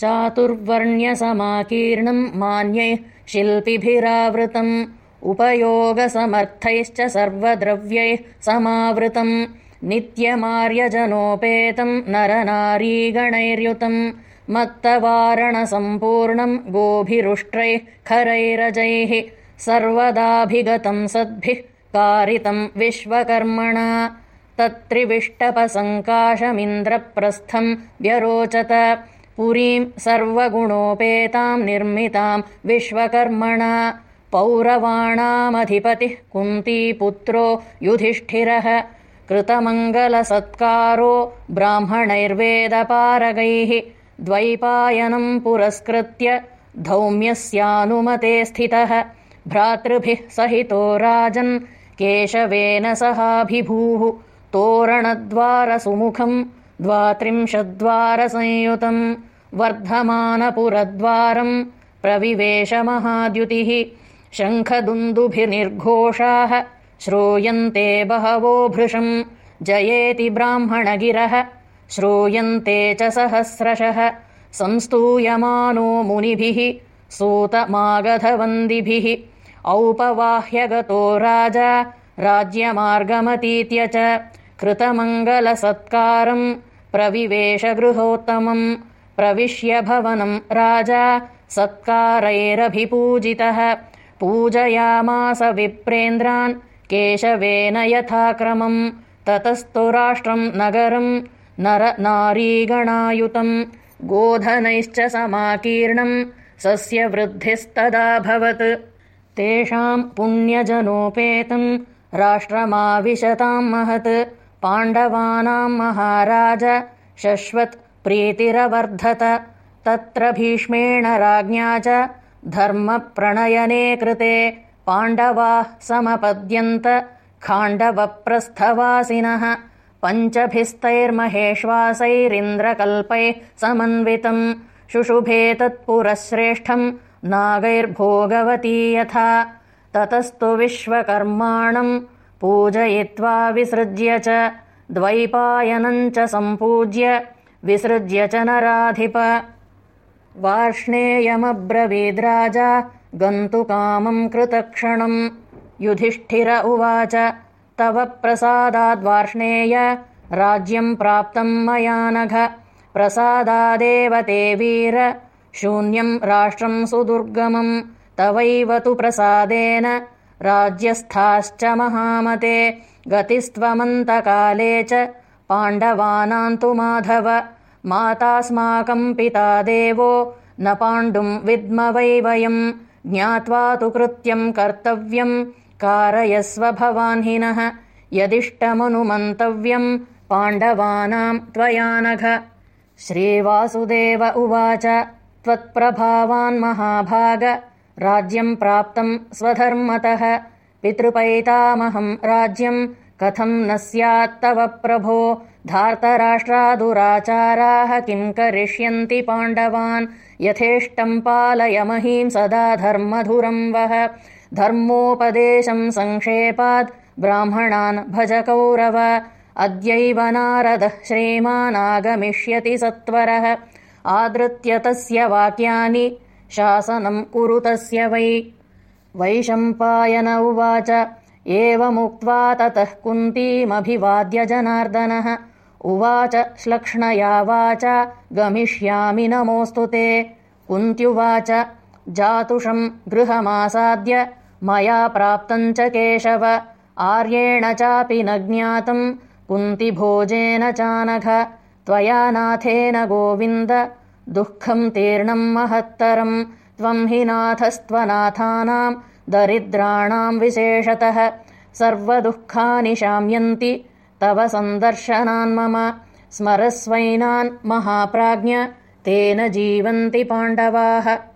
चातुर्वर्ण्यसमाकीर्णम् मान्यैः शिल्पिभिरावृतम् उपयोगसमर्थैश्च सर्वद्रव्यैः समावृतम् नित्यमार्यजनोपेतम् नरनारीगणैर्युतम् मत्तवारणसम्पूर्णम् गोभिरुष्ट्रैः खरैरजैः सर्वदाभिगतम् सद्भिः कारितम् विश्वकर्मणा तत्त्रिविष्टपसङ्काशमिन्द्रप्रस्थम् व्यरोचत पुरीम् सर्वगुणोपेताम् निर्मिताम् विश्वकर्मणा पौरवाणामधिपतिः कुन्तीपुत्रो युधिष्ठिरः कृतमङ्गलसत्कारो ब्राह्मणैर्वेदपारगैः द्वैपायनम् पुरस्कृत्य धौम्यस्यानुमते स्थितः भ्रातृभिः सहितो राजन् केशवेन सहाभिभूः तोरणद्वारसुमुखम् द्वात्रिंशद्वारसंयुतम् वर्धमानपुरद्वारम् प्रविवेशमहाद्युतिः शङ्खदुन्दुभिर्निर्घोषाः श्रूयन्ते बहवो भृशम् जयेति ब्राह्मणगिरः श्रूयन्ते च सहस्रशः संस्तूयमानो मुनिभिः सूतमागधवन्दिभिः औपवाह्यगतो राजा राज्यमार्गमतीत्य च कृतमङ्गलसत्कारम् प्रविवेशगृहोत्तमम् प्रविश्य भवनम् राजा। सत्कारैरभिपूजितः। पूजयामास विप्रेन्द्रान् केशवेन यथाक्रमम् ततस्तु राष्ट्रम् नगरम् नरनारीगणायुतम् गोधनैश्च समाकीर्णम् सस्यवृद्धिस्तदाभवत् तेषाम् पुण्यजनोपेतम् राष्ट्रमाविशताम् महत्। पाण्डवानाम् महाराज शश्वत् प्रीतिरवर्धत। तत्र भीष्मेण राज्ञा च धर्मप्रणयने कृते पाण्डवाः समपद्यन्त खाण्डवप्रस्थवासिनः। पञ्चभिस्तैर्महेश्वासैरिन्द्रकल्पैः समन्वितम्। शुशुभे तत्पुरश्रेष्ठम् नागैर्भोगवती यथा। ततस्तु विश्वकर्माणम् पूजयित्वा विसृज्य च। द्वैपायनम् च सम्पूज्य विसृज्य च नराधिप वार्ष्णेयमब्रवीद्राजा गन्तुकामम् कृतक्षणम् युधिष्ठिर उवाच तव प्रसादाद्वार्ष्णेय राज्यम् प्राप्तम् मया नघ। प्रसादादेव ते वीर शून्यम् राष्ट्रम् सुदुर्गमम् तवैव तु प्रसादेन राज्यस्थाश्च महामते। गतिस्त्वमन्तकाले च पाण्डवानाम् तु माधव। मातास्माकम् पिता देवो न पाण्डुम् विद्म वै वयम् ज्ञात्वा तु कृत्यम् कर्तव्यम् कारयस्व भवान्हिनः। यदिष्टमनुमन्तव्यम् पाण्डवानाम् त्वया नघ। श्रीवासुदेव उवाच त्वत्प्रभावान्महाभाग राज्यम् प्राप्तम् स्वधर्मतः। पितृपैतामहम् राज्यम् कथम् न स्यात्तव प्रभो? धार्तराष्ट्रादुराचाराः किम् करिष्यन्ति पाण्डवान्? यथेष्टम् महीम् सदा धर्मधुरम् वः। धर्मोपदेशम् सङ्क्षेपात् ब्राह्मणान् भज कौरव। अद्यैव नारदः श्रीमानागमिष्यति सत्वरः। आदृत्य तस्य वाक्यानि शासनम् कुरु तस्य वै। वैशम्पायन उवाच एवमुक्त्वा ततः कुन्तीमभिवाद्य जनार्दनः। उवाच श्लक्ष्णया वाचा गमिष्यामि नमोऽस्तु ते। कुन्त्युवाच जातुषम् गृहमासाद्य मया प्राप्तम् च केशव। आर्येण चापि न ज्ञातम् कुन्तिभोजेन चानघ। त्वया नाथेन गोविन्द दुःखम् तीर्णम् महत्तरम्। त्वम् हि नाथस्त्वनाथानाम् दरिद्राणाम् विशेषतः सर्वदुःखानि शाम्यन्ति। तव सन्दर्शनान्मम स्मरस्वैनान् महाप्राज्ञ तेन जीवन्ति पाण्डवाः